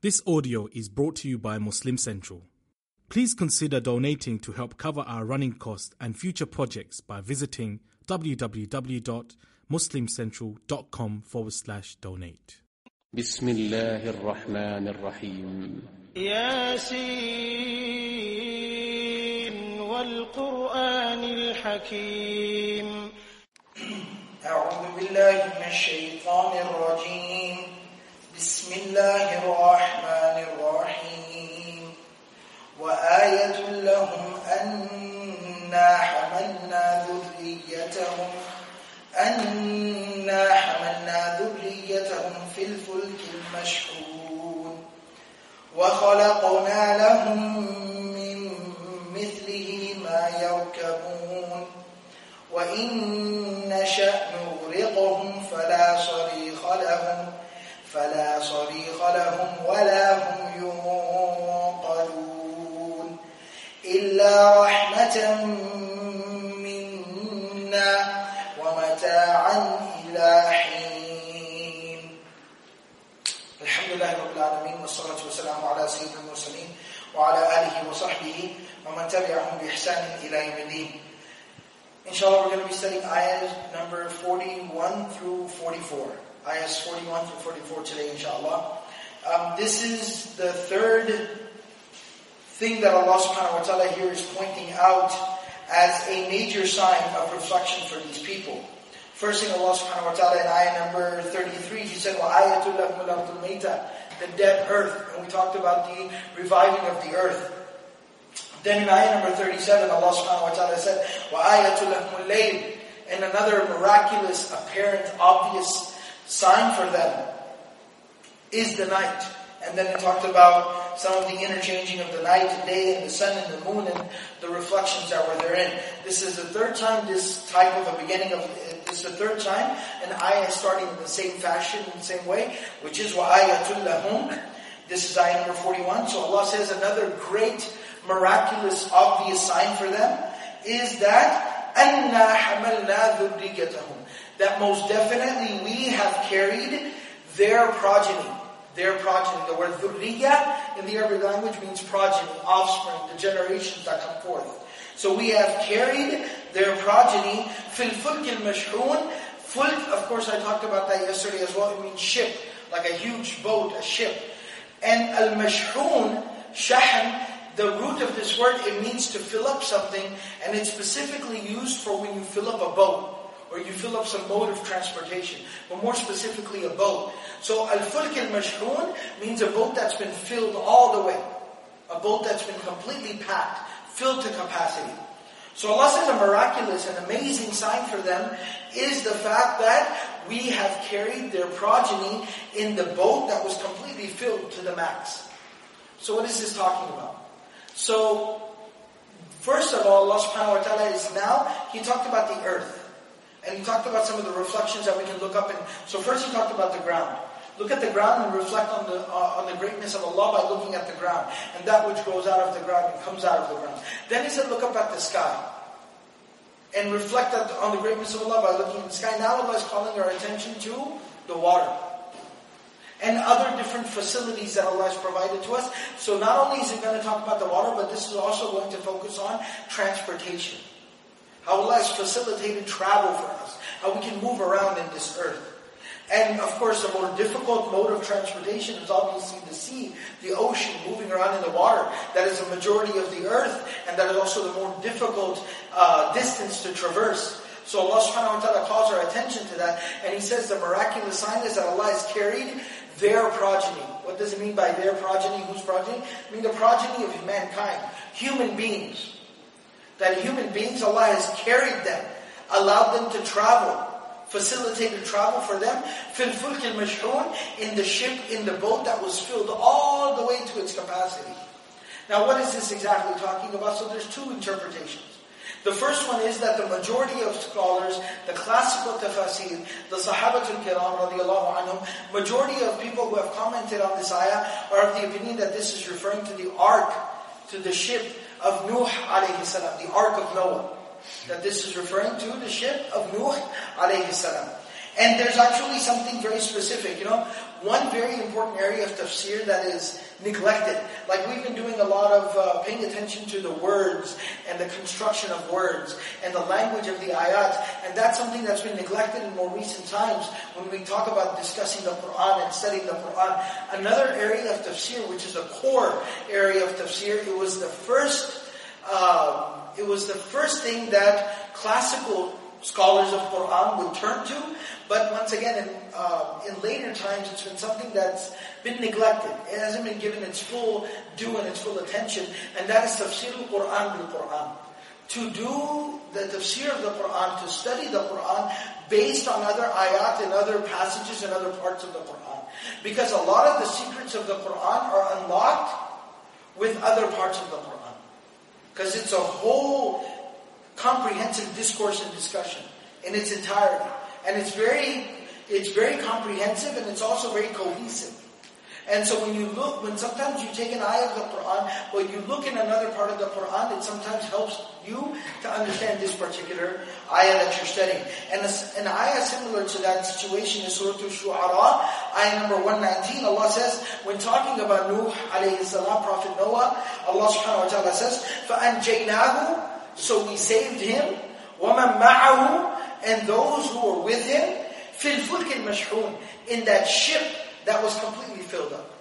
This audio is brought to you by Muslim Central. Please consider donating to help cover our running costs and future projects by visiting www.muslimcentral.com forward slash donate. بسم الله الرحمن الرحيم ياسين والقرآن الحكيم أعوذ بالله من الشيطان الرجيم بسم الله الرحمن الرحيم. وآية لهم أنا حملنا ذريتهم أنا حملنا ذريتهم في الفلك المشحون. وخلقنا لهم من مثله ما يركبون. وإن نشأ نغرقهم فلا صريخ لهم فلا لهم ولا هم ينقذون إلا رحمة منا ومتاعا إلى حين الحمد لله رب العالمين والصلاة والسلام على سيدنا المرسلين وعلى آله وصحبه ومن تبعهم بإحسان إلى يوم الدين Inshallah, we're going to be studying ayahs number 41 through 44. Ayahs 41 through 44 today, inshallah. Um, this is the third thing that Allah subhanahu wa ta'ala here is pointing out as a major sign of reflection for these people. First thing Allah subhanahu wa ta'ala in ayah number 33, He said, وَآيَةُ لَكُمُ الْأَرْضُ الْمَيْتَةِ The dead earth. And we talked about the reviving of the earth. Then in ayah number 37, Allah subhanahu wa ta'ala said, وَآيَةُ لَهْمُ اللَّيْلِ And another miraculous, apparent, obvious sign for them is the night. And then it talked about some of the interchanging of the night and day and the sun and the moon and the reflections that were therein. This is the third time this type of a beginning of, this is the third time, and ayah starting in the same fashion, in the same way, which is wa ayatul lahum. This is ayah number 41. So Allah says another great, miraculous, obvious sign for them is that anna hamalna dhurriyatahum. That most definitely we have carried their progeny their progeny. The word dhurriya in the Arabic language means progeny, offspring, the generations that come forth. So we have carried their progeny fil fulk al Fulk, of course I talked about that yesterday as well. It means ship, like a huge boat, a ship. And al-mashhun, shahan, the root of this word, it means to fill up something, and it's specifically used for when you fill up a boat, or you fill up some mode of transportation, but more specifically a boat. So al-fulk al-mashhun means a boat that's been filled all the way. A boat that's been completely packed, filled to capacity. So Allah says a miraculous and amazing sign for them is the fact that we have carried their progeny in the boat that was completely filled to the max. So what is this talking about? So, first of all, Allah subhanahu wa ta'ala is now, He talked about the earth. And He talked about some of the reflections that we can look up in. So first He talked about the ground. Look at the ground and reflect on the uh, on the greatness of Allah by looking at the ground and that which goes out of the ground and comes out of the ground. Then he said, look up at the sky and reflect on the greatness of Allah by looking at the sky. Now Allah is calling our attention to the water and other different facilities that Allah has provided to us. So not only is it going to talk about the water, but this is also going to focus on transportation. How Allah has facilitated travel for us. How we can move around in this earth. And of course, the more difficult mode of transportation is obviously the sea, the ocean, moving around in the water. That is the majority of the earth, and that is also the more difficult uh, distance to traverse. So Allah subhanahu wa ta'ala calls our attention to that, and He says the miraculous sign is that Allah has carried their progeny. What does it mean by their progeny? Whose progeny? I mean the progeny of mankind, human beings. That human beings, Allah has carried them, allowed them to travel, facilitated travel for them. Fulk al in the ship, in the boat that was filled all the way to its capacity. Now, what is this exactly talking about? So there's two interpretations. The first one is that the majority of scholars, the classical tafsir, the Sahabatul Kiram radiallahu anhum, majority of people who have commented on this ayah are of the opinion that this is referring to the ark, to the ship of Nuh alayhi salam, the ark of Noah. That this is referring to the ship of Nuh alayhi salam. And there's actually something very specific, you know. one very important area of tafsir that is neglected. Like we've been doing a lot of uh, paying attention to the words and the construction of words and the language of the ayat. And that's something that's been neglected in more recent times when we talk about discussing the Quran and studying the Quran. Another area of tafsir, which is a core area of tafsir, it was the first, uh, it was the first thing that classical scholars of Quran would turn to. But once again, in, uh, in later times, it's been something that's been neglected. It hasn't been given its full due and its full attention. And that is tafsir al-Quran bil-Quran. To do the tafsir of the Quran, to study the Quran based on other ayat and other passages and other parts of the Quran. Because a lot of the secrets of the Quran are unlocked with other parts of the Quran. Because it's a whole comprehensive discourse and discussion in its entirety. And it's very, it's very comprehensive and it's also very cohesive. And so when you look, when sometimes you take an ayah of the Quran, but you look in another part of the Quran, it sometimes helps you to understand this particular ayah that you're studying. And an ayah similar to that situation is Surah Al-Shu'ara, ayah number 119. Allah says, when talking about Nuh alayhi salam, Prophet Noah, Allah subhanahu wa ta'ala says, فَأَنْجَيْنَاهُ So we saved him, وَمَنْ مَعَهُ And those who were with him, فِي الْفُلْكِ الْمَشْحُونِ In that ship that was completely filled up.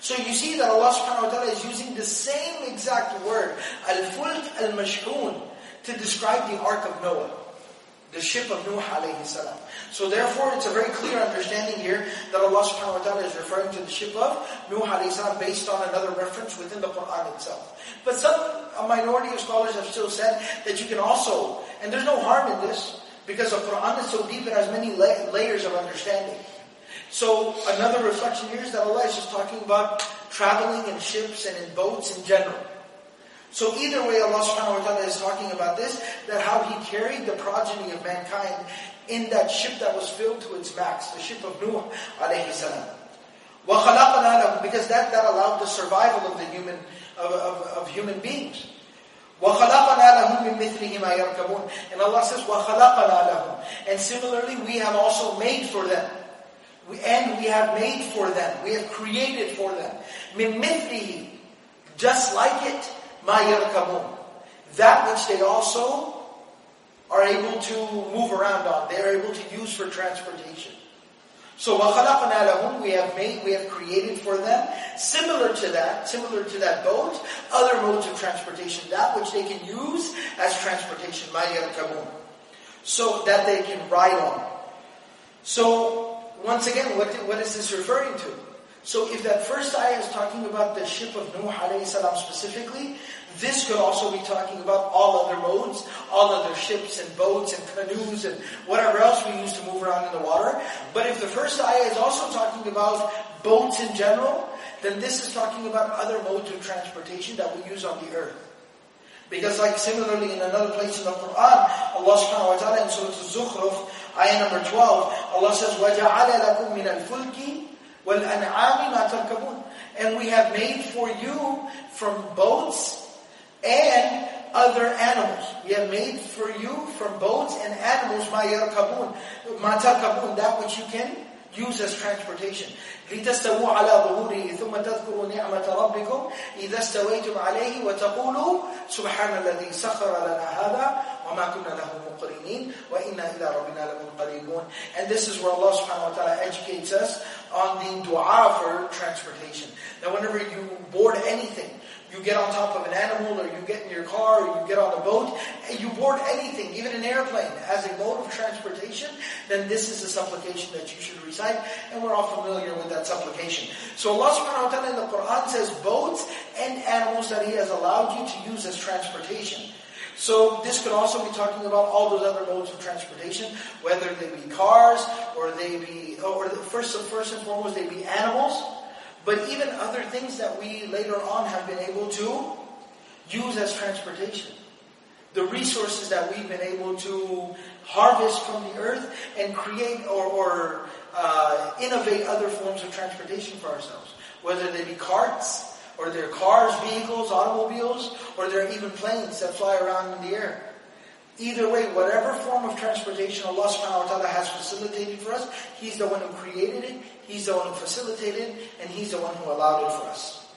So you see that Allah subhanahu wa ta'ala is using the same exact word, al-fulk al-mashhun, to describe the ark of Noah the ship of Nuh alayhi salam. So therefore, it's a very clear understanding here that Allah subhanahu wa ta'ala is referring to the ship of Nuh alayhi salam based on another reference within the Quran itself. But some, a minority of scholars have still said that you can also, and there's no harm in this, because the Quran is so deep, it has many la- layers of understanding. So another reflection here is that Allah is just talking about traveling in ships and in boats in general. So either way, Allah subhanahu wa ta'ala is talking about this, that how He carried the progeny of mankind in that ship that was filled to its max, the ship of Nuh alayhi salam. Because that, that allowed the survival of the human, of, of, of human beings. وَخَلَقَنَا لَهُم مِّن مِثْلِهِ مَا يَرْكَبُونَ And Allah says, وَخَلَقَنَا لَهُم And similarly, we have also made for them. We, and we have made for them. We have created for them. مِن مِثْلِهِ Just like it, مَا يَرْكَبُونَ That which they also are able to move around on. They are able to use for transportation. So وَخَلَقْنَا لَهُمْ We have made, we have created for them, similar to that, similar to that boat, other modes of transportation, that which they can use as transportation, مَا يَرْكَبُونَ So that they can ride on. So, once again, what, what is this referring to? So if that first ayah is talking about the ship of Nuh alayhi salam specifically, this could also be talking about all other modes, all other ships and boats and canoes and whatever else we use to move around in the water. But if the first ayah is also talking about boats in general, then this is talking about other modes of transportation that we use on the earth. Because like similarly in another place in the Quran, Allah subhanahu wa ta'ala in Surah Al-Zukhruf, ayah number 12, Allah says, وَجَعَلَ لَكُم مِّنَ الْفُلْكِ وَالْأَنْعَامِ مَا تَرْكَبُونَ And we have made for you from boats and other animals. We have made for you from boats and animals ma yarkabun, ma tarkabun, that which you can use as transportation. لتستووا على ظهوره ثم تذكروا نعمة ربكم إذا استويتم عليه وتقولوا سبحان الذي سخر لنا هذا وما كنا له مقرنين وإنا إلى ربنا لمنقلبون And this is where Allah subhanahu wa ta'ala educates us on the dua for transportation. That whenever you board anything, you get on top of an animal, or you get in your car, or you get on a boat, and you board anything, even an airplane, as a mode of transportation, then this is a supplication that you should recite, and we're all familiar with that supplication. So Allah subhanahu wa ta'ala in the Quran says boats and animals that He has allowed you to use as transportation. So this could also be talking about all those other modes of transportation, whether they be cars, or they be, or first, first and foremost, they be animals, but even other things that we later on have been able to use as transportation. The resources that we've been able to harvest from the earth and create or, or uh, innovate other forms of transportation for ourselves. Whether they be carts, or they're cars, vehicles, automobiles, or they're even planes that fly around in the air. Either way, whatever form of transportation Allah subhanahu wa ta'ala has facilitated for us, He's the one who created it, He's the one who facilitated it, and He's the one who allowed it for us.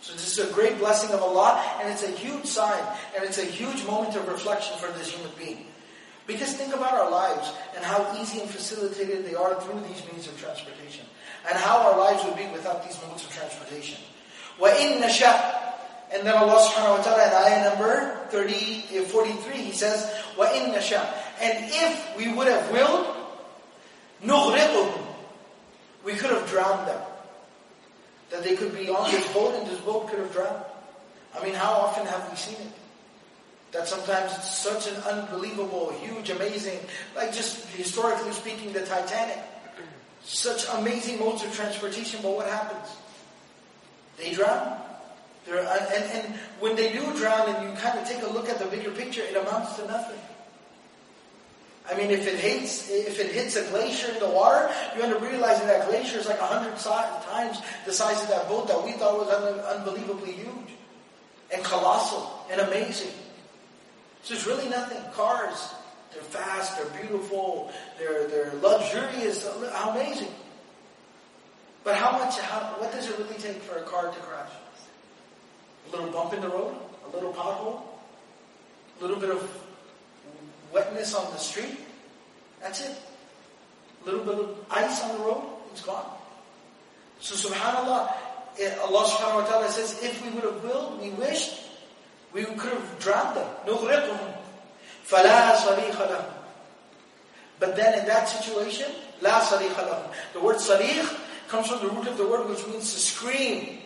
So this is a great blessing of Allah, and it's a huge sign, and it's a huge moment of reflection for this human being. Because think about our lives, and how easy and facilitated they are through these means of transportation. And how our lives would be without these modes of transportation. وَإِن نَشَأْ and then Allah subhanahu wa ta'ala in ayah number 30, 43, He says, وَإِن نَشَاء And if we would have willed, نُغْرِقُهُمْ We could have drowned them. That they could be on this boat and this boat could have drowned. I mean, how often have we seen it? That sometimes it's such an unbelievable, huge, amazing, like just historically speaking, the Titanic. Such amazing modes of transportation, but what happens? They drown. There, and, and when they do drown and you kind of take a look at the bigger picture, it amounts to nothing. I mean, if it hits, if it hits a glacier in the water, you end up realizing that glacier is like a hundred times the size of that boat that we thought was un- unbelievably huge and colossal and amazing. So it's really nothing. Cars, they're fast, they're beautiful, they're they're luxurious, how amazing. But how much? How, what does it really take for a car to crash? A little bump in the road, a little pothole, a little bit of wetness on the street. That's it. A little bit of ice on the road, it's gone. So subhanAllah, eh, Allah subhanahu wa ta'ala says, if we would have willed, we wished, we could have drowned them. نُغْرِقُهُمْ فَلَا صَرِيخَ لَهُمْ But then in that situation, لَا صَرِيخَ لَهُمْ The word صَرِيخ comes from the root of the word, which means to scream.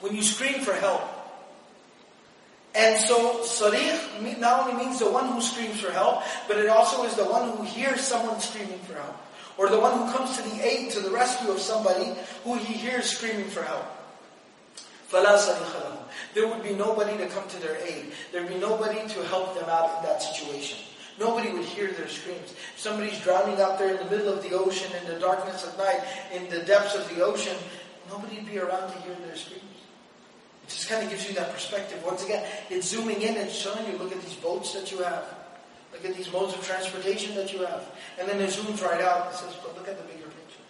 When you scream for help. And so, sarikh not only means the one who screams for help, but it also is the one who hears someone screaming for help. Or the one who comes to the aid, to the rescue of somebody who he hears screaming for help. فَلَا صَرِيخَ لَهُمْ There would be nobody to come to their aid. There would be nobody to help them out in that situation. Nobody would hear their screams. If somebody's drowning out there in the middle of the ocean, in the darkness of night, in the depths of the ocean, nobody would be around to hear their screams. It just kind of gives you that perspective. Once again, it's zooming in and showing you, look at these boats that you have. Look at these modes of transportation that you have. And then it zooms right out and says, but look at the bigger picture.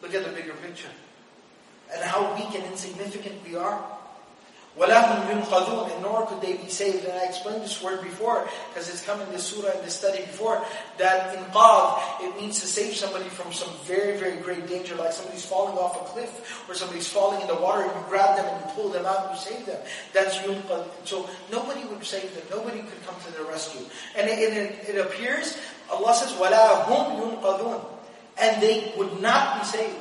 Look at the bigger picture. And how weak and insignificant we are. وَلَهُمْ يُنْقَذُونَ And nor could they be saved. And I explained this word before, because it's come in this surah, in this study before, that in inqadh, it means to save somebody from some very, very great danger, like somebody's falling off a cliff, or somebody's falling in the water, and you grab them and you pull them out and you save them. That's yunqadh. So nobody would save them. Nobody could come to their rescue. And it, it, it appears, Allah says, وَلَا هُمْ يُنْقَذُونَ And they would not be saved.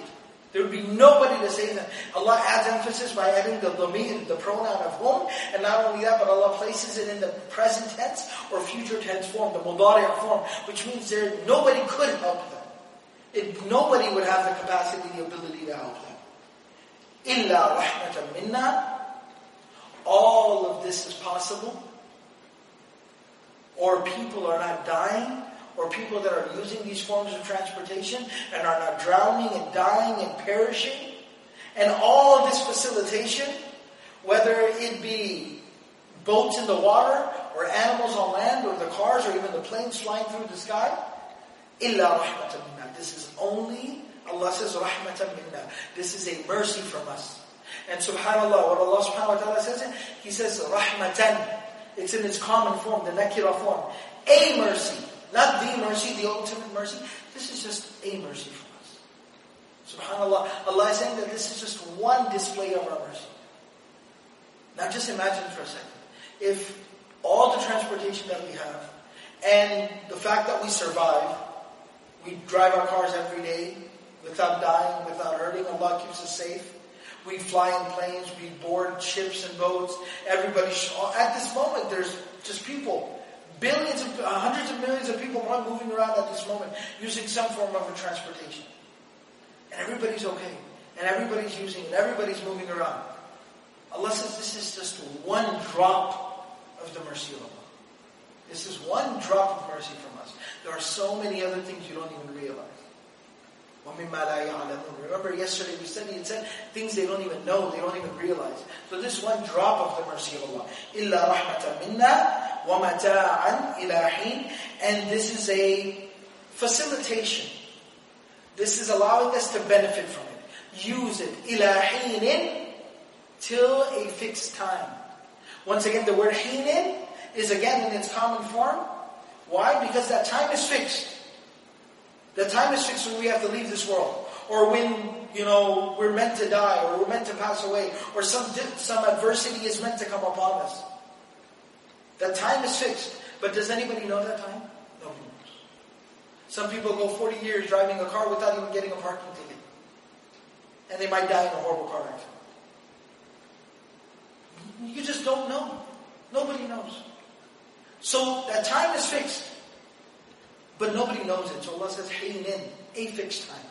There would be nobody to say that. Allah adds emphasis by adding the dhamir, the pronoun of whom, and not only that, but Allah places it in the present tense or future tense form, the mudari' form, which means there nobody could help them. It, nobody would have the capacity, the ability to help them. Illa rahmatan minna. All of this is possible. Or people are not dying or people that are using these forms of transportation and are not drowning and dying and perishing. And all of this facilitation, whether it be boats in the water, or animals on land, or the cars, or even the planes flying through the sky, illa rahmatan minna. This is only, Allah says, rahmatan minna. This is a mercy from us. And subhanAllah, what Allah subhanahu wa ta'ala says, He says, rahmatan. It's in its common form, the nakira form. A mercy. Not the mercy, the ultimate mercy. This is just a mercy from us. SubhanAllah. Allah is saying that this is just one display of our mercy. Now just imagine for a second. If all the transportation that we have, and the fact that we survive, we drive our cars every day without dying, without hurting, Allah keeps us safe. We fly in planes, we board ships and boats. Everybody, at this moment, there's just people Billions of, uh, hundreds of millions of people are moving around at this moment using some form of transportation. And everybody's okay. And everybody's using it. Everybody's moving around. Allah says this is just one drop of the mercy of Allah. This is one drop of mercy from us. There are so many other things you don't even realize. Remember yesterday we studied, it said things they don't even know, they don't even realize. So this one drop of the mercy of Allah. إِلَّا رَحْمَةً مِنَّا وَمَتَاعًا إِلَى حِينٍ And this is a facilitation. This is allowing us to benefit from it. Use it. إِلَى حِينٍ Till a fixed time. Once again, the word حِينٍ is again in its common form. Why? Because that time is fixed. The time is fixed when we have to leave this world. Or when, you know, we're meant to die, or we're meant to pass away, or some, some adversity is meant to come upon us. The time is fixed. But does anybody know that time? Nobody knows. Some people go 40 years driving a car without even getting a parking ticket. And they might die in a horrible car accident. You just don't know. Nobody knows. So that time is fixed. But nobody knows it. So Allah says, in a fixed time.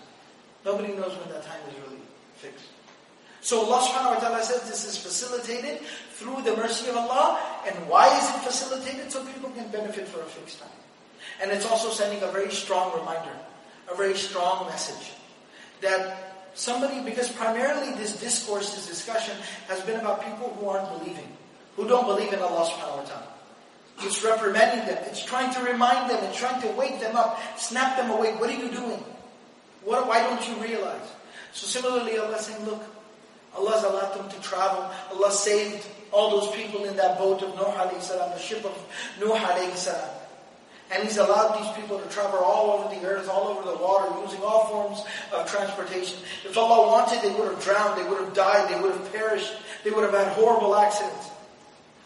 Nobody knows when that time is really fixed. So Allah subhanahu wa ta'ala says this is facilitated through the mercy of Allah. And why is it facilitated? So people can benefit for a fixed time. And it's also sending a very strong reminder, a very strong message. That somebody, because primarily this discourse, this discussion has been about people who aren't believing, who don't believe in Allah subhanahu wa ta'ala. It's reprimanding them. It's trying to remind them. It's trying to wake them up, snap them awake. What are you doing? What, why don't you realize? So similarly, Allah saying, look, Allah's allowed them to travel. Allah saved all those people in that boat of Nuh alayhi salam, the ship of Nuh alayhi salam. And He's allowed these people to travel all over the earth, all over the water, using all forms of transportation. If Allah wanted, they would have drowned, they would have died, they would have perished, they would have had horrible accidents.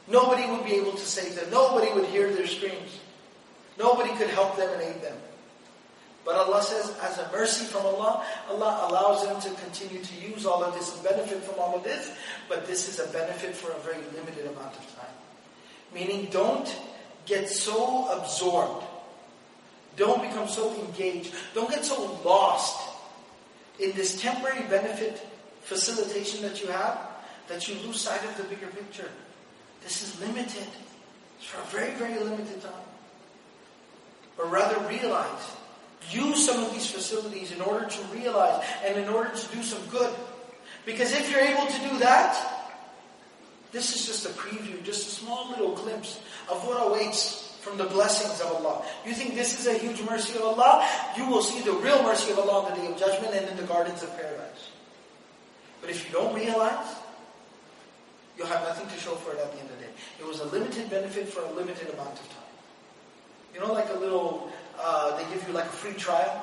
Nobody would be able to save them. Nobody would hear their screams. Nobody could help them and aid them. But Allah says, as a mercy from Allah, Allah allows them to continue to use all of this and benefit from all of this, but this is a benefit for a very limited amount of time. Meaning, don't get so absorbed. Don't become so engaged. Don't get so lost in this temporary benefit facilitation that you have that you lose sight of the bigger picture. This is limited. It's for a very, very limited time. But rather realize, use some of these facilities in order to realize and in order to do some good. Because if you're able to do that, this is just a preview, just a small little glimpse of what awaits from the blessings of Allah. You think this is a huge mercy of Allah? You will see the real mercy of Allah on the day of judgment and in the gardens of paradise. But if you don't realize, you'll have nothing to show for it at the end of the day. It was a limited benefit for a limited amount of time. You know, like a little, uh, they give you like a free trial,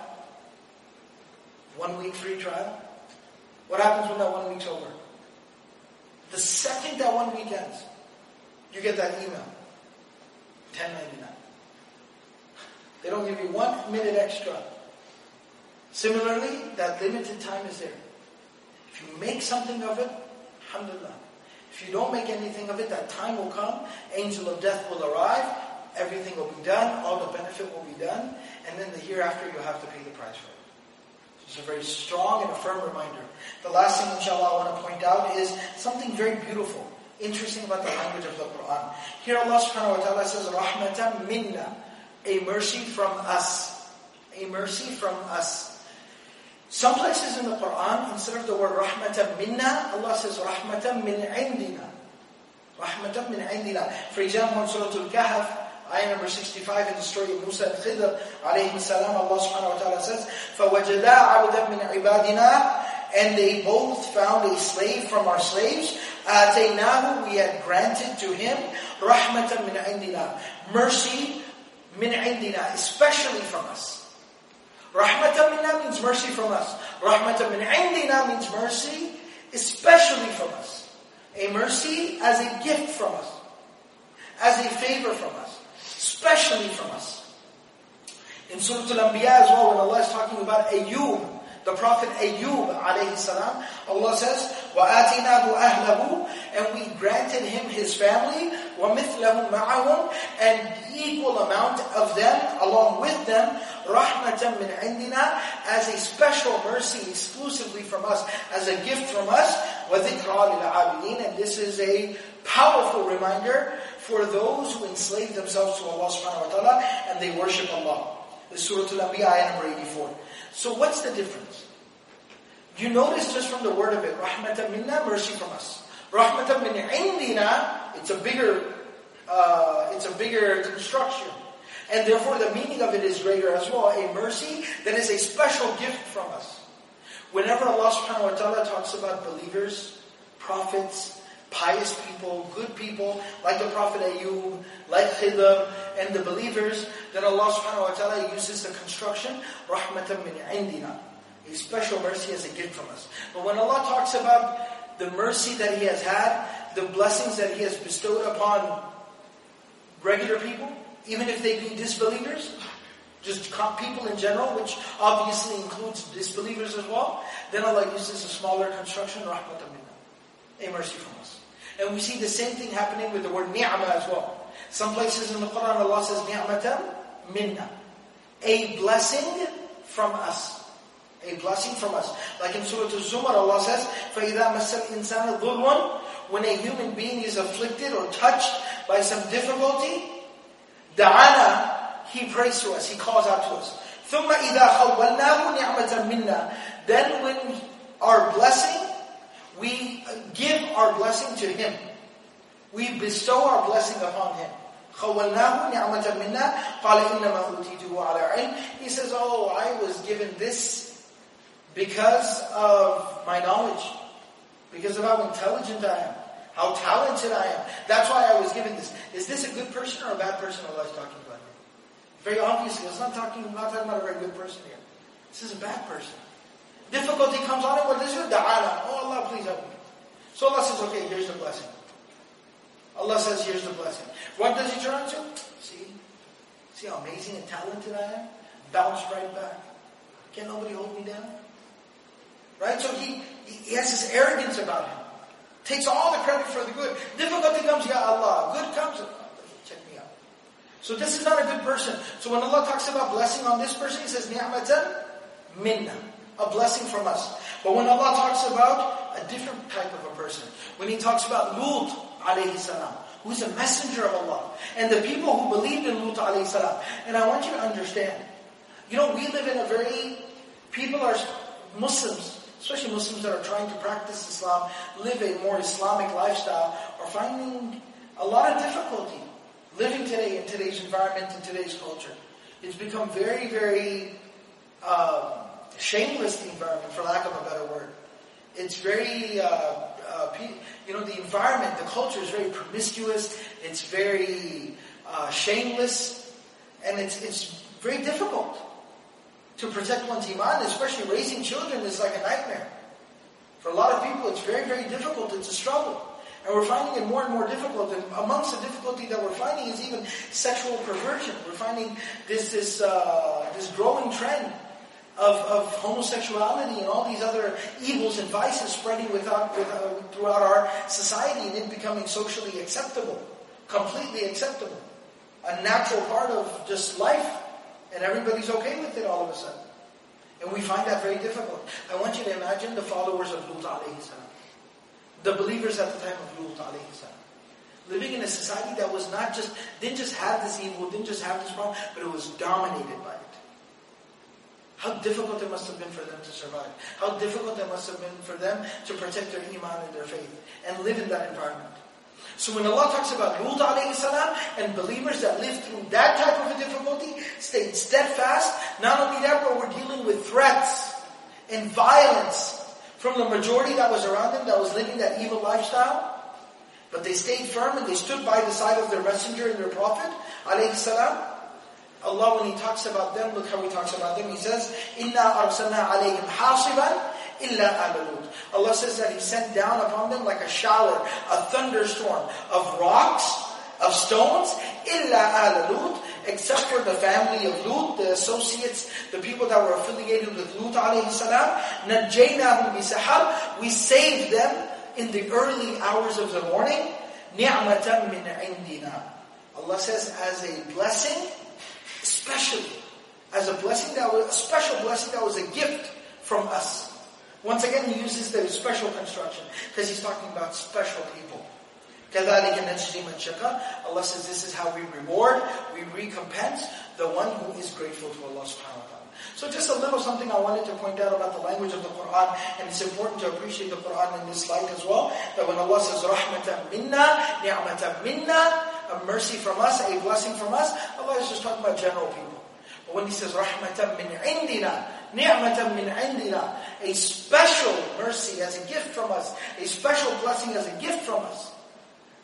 one week free trial. What happens when that one week's over? The second that one week ends, you get that email, ten ninety nine. They don't give you one minute extra. Similarly, that limited time is there. If you make something of it, alhamdulillah. If you don't make anything of it, that time will come, angel of death will arrive, everything will be done, all the benefit will be done, and then the hereafter you'll have to pay the price for it. So it's a very strong and a firm reminder. The last thing, inshallah, I want to point out is something very beautiful, interesting about the language of the Quran. Here Allah subhanahu wa ta'ala says, Rahmatan minna, a mercy from us. A mercy from us. Some places in the Quran, instead of the word rahmatan minna, Allah says rahmatan min indina. Rahmatan min indina. For example, in Surah Al-Kahf, ayah number 65 in the story of Musa and Khidr, alayhi salam, Allah subhanahu wa ta'ala says, فَوَجَدَا عَبْدًا مِنْ عِبَادِنَا And they both found a slave from our slaves. آتَيْنَاهُ We had granted to him rahmatan min indina. Mercy min indina, especially from us. Rahmatan minna means mercy from us. Rahmatan min indina means mercy, especially from us. A mercy as a gift from us. As a favor from us. Especially from us. In Surah Al-Anbiya as well, when Allah is talking about Ayyub, the Prophet Ayyub alayhi salam, Allah says, وَآتِينَاهُ أَهْلَهُ And we granted him his family, وَمِثْلَهُ مَعَهُمْ And equal amount of them, along with them, رَحْمَةً مِنْ عِنْدِنَا As a special mercy exclusively from us, as a gift from us, وَذِكْرَى لِلْعَابِدِينَ And this is a powerful reminder for those who enslave themselves to Allah subhanahu wa ta'ala and they worship Allah. This Surah Al-Anbiya, ayah number 84. So what's the difference? You notice just from the word of it, rahmatan minna, mercy from us. Rahmatan min indina, it's a bigger, uh, it's a bigger construction. And therefore the meaning of it is greater as well. A mercy that is a special gift from us. Whenever Allah subhanahu wa ta'ala talks about believers, prophets, pious people, good people, like the Prophet Ayub, like Khidr, and the believers, then Allah subhanahu wa ta'ala uses the construction, rahmatan min indina. A special mercy as a gift from us. But when Allah talks about the mercy that He has had, the blessings that He has bestowed upon regular people, even if they be disbelievers, just people in general, which obviously includes disbelievers as well, then Allah uses a smaller construction, rahmatan minna, a mercy from us. And we see the same thing happening with the word ni'mah as well. Some places in the Quran Allah says ni'matan minna. A blessing from us. A blessing from us. Like in Surah Al-Zumar Allah says, فَإِذَا مَسَّ الْإِنسَانَ ظُلْمٌ When a human being is afflicted or touched by some difficulty, da'ana, he prays to us, he calls out to us. ثُمَّ إِذَا خَوَّلْنَاهُ نِعْمَةً مِنَّا Then when our blessing we give our blessing to Him. We bestow our blessing upon Him. خَوَّلْنَاهُ نِعْمَةً مِنَّا قَالَ إِنَّمَا أُوتِيتُهُ عَلَى عِلْمٍ He says, oh, I was given this because of my knowledge. Because of how intelligent I am. How talented I am. That's why I was given this. Is this a good person or a bad person Allah is talking about here? Very obviously, it's not talking, not talking about a very good person here. This is a bad person. Difficulty comes on him, what he do? Da'ana. Oh Allah, please help me. So Allah says, okay, here's the blessing. Allah says, here's the blessing. What does he turn to? See? See how amazing and talented I am? Bounce right back. Can nobody hold me down? Right? So he, he has this arrogance about him. Takes all the credit for the good. Difficulty comes, Ya Allah. Good comes, check me out. So this is not a good person. So when Allah talks about blessing on this person, He says, Ni'matan minna a blessing from us. But when Allah talks about a different type of a person, when He talks about Lut alayhi salam, who's a messenger of Allah, and the people who believed in Lut alayhi salam, and I want you to understand, you know, we live in a very, people are, Muslims, especially Muslims that are trying to practice Islam, live a more Islamic lifestyle, are finding a lot of difficulty living today in today's environment, in today's culture. It's become very, very um, shameless environment, for lack of a better word. It's very, uh, uh, you know, the environment, the culture is very promiscuous. It's very uh, shameless, and it's it's very difficult to protect one's iman, especially raising children is like a nightmare. For a lot of people, it's very, very difficult. It's a struggle. And we're finding it more and more difficult. And amongst the difficulty that we're finding is even sexual perversion. We're finding this, this, uh, this growing trend of, of homosexuality and all these other evils and vices spreading without, without, throughout our society and it becoming socially acceptable, completely acceptable. A natural part of just life, and everybody's okay with it all of a sudden. And we find that very difficult. I want you to imagine the followers of Lut. The believers at the time of Lut. Living in a society that was not just, didn't just have this evil, didn't just have this problem, but it was dominated by it. How difficult it must have been for them to survive. How difficult it must have been for them to protect their iman and their faith and live in that environment. So when Allah talks about Lut alayhi salam and believers that lived through that type of a difficulty, stayed steadfast, not only that, but we're dealing with threats and violence from the majority that was around them that was living that evil lifestyle. But they stayed firm and they stood by the side of their messenger and their prophet, alayhi salam. Allah, when He talks about them, look how He talks about them. He says, "Inna arsalna alayhim hasiban illa alalut." Allah says that He sent down upon them like a shower, a thunderstorm of rocks, of stones, illa alalut, except for the family of Lut, the associates, the people that were affiliated with Lut alayhi salam. Najaynahum bisahar. We saved them in the early hours of the morning. Ni'matan min indina. Allah says, as a blessing especially as a blessing that was a special blessing that was a gift from us. Once again, he uses the special construction because he's talking about special people. Allah says this is how we reward, we recompense the one who is grateful to Allah subhanahu wa ta'ala. So just a little something I wanted to point out about the language of the Quran, and it's important to appreciate the Quran in this light as well, that when Allah says, rahmatan minna, ni'matan minna, a mercy from us, a blessing from us, Allah is just talking about general people. But when He says, rahmatan min indina, ni'matan min indina, a special mercy as a gift from us, a special blessing as a gift from us,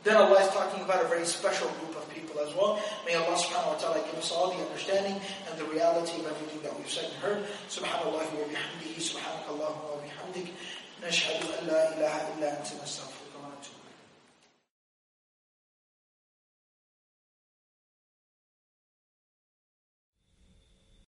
then Allah is talking about a very special group of people as well. May Allah subhanahu wa ta'ala give us all the understanding and the reality of everything that we've said and heard. Subhanallah wa bihamdihi, subhanakallahumma wa bihamdik. نشهد أن لا إله إلا أنت نستغفرك